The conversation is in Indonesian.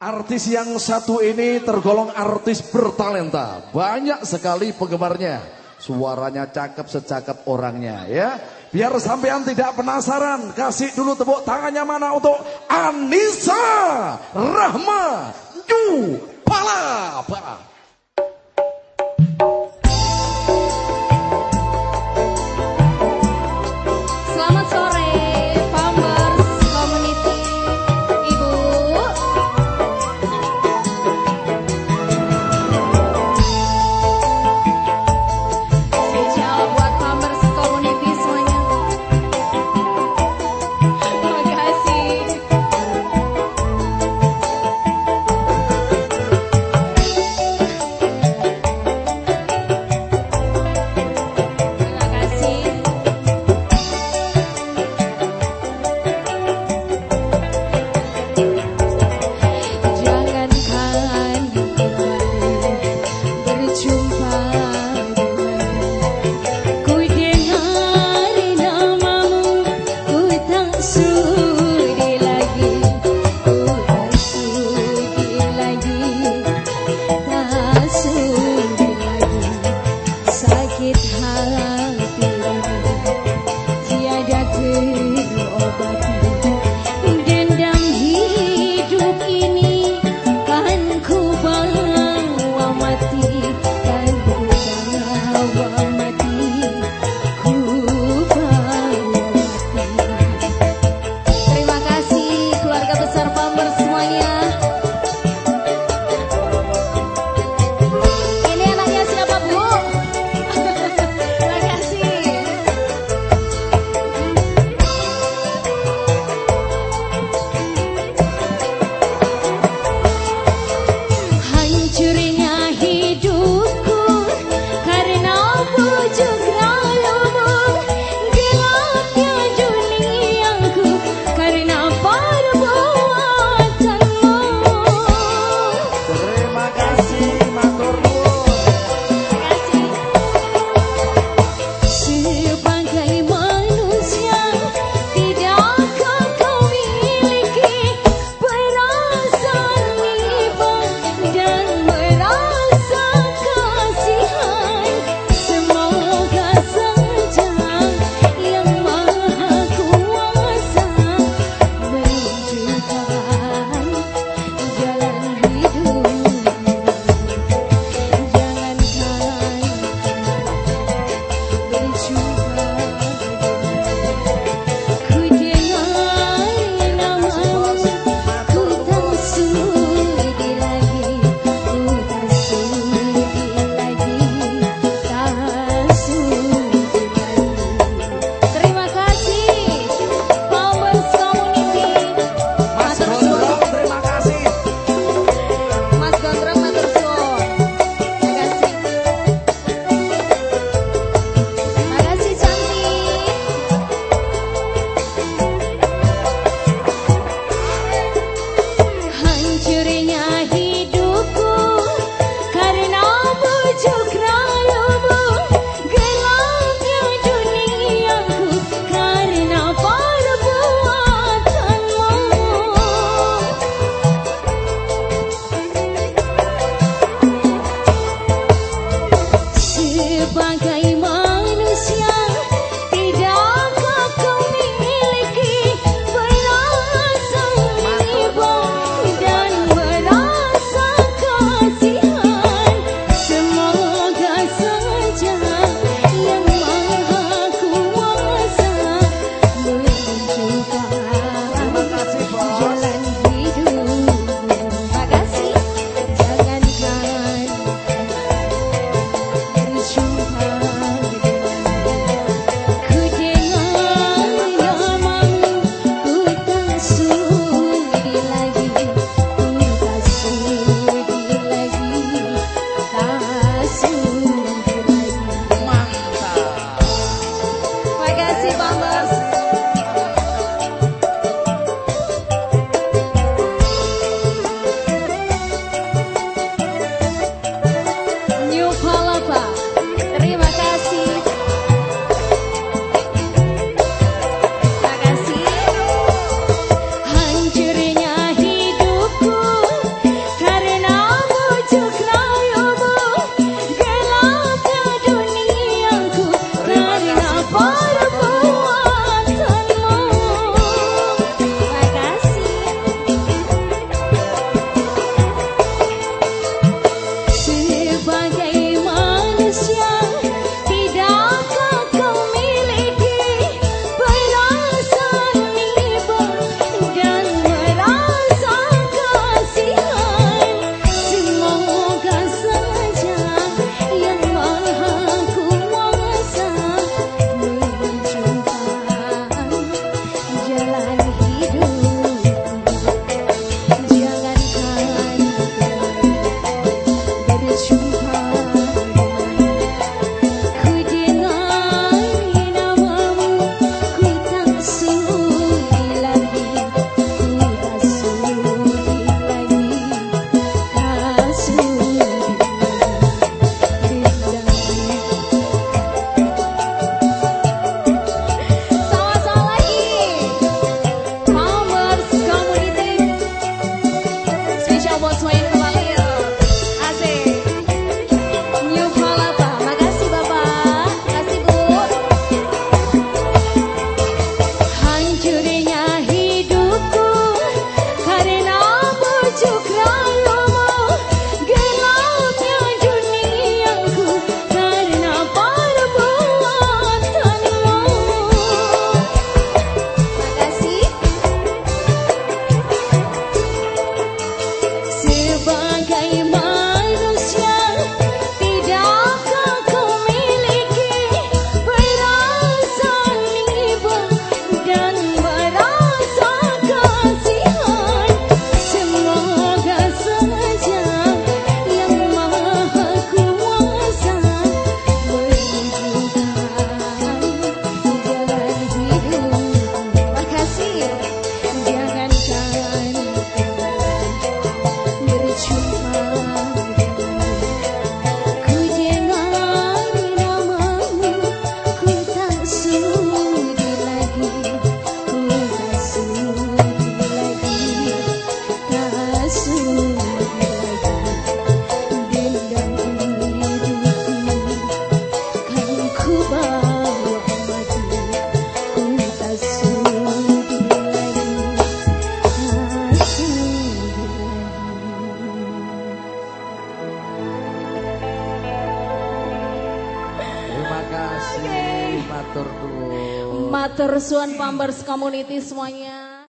Artis yang satu ini tergolong artis bertalenta. Banyak sekali penggemarnya. Suaranya cakep secakep orangnya ya. Biar sampean tidak penasaran, kasih dulu tepuk tangannya mana untuk Anissa Rahma Yu Palapa. Matur suan Pambers Community semuanya.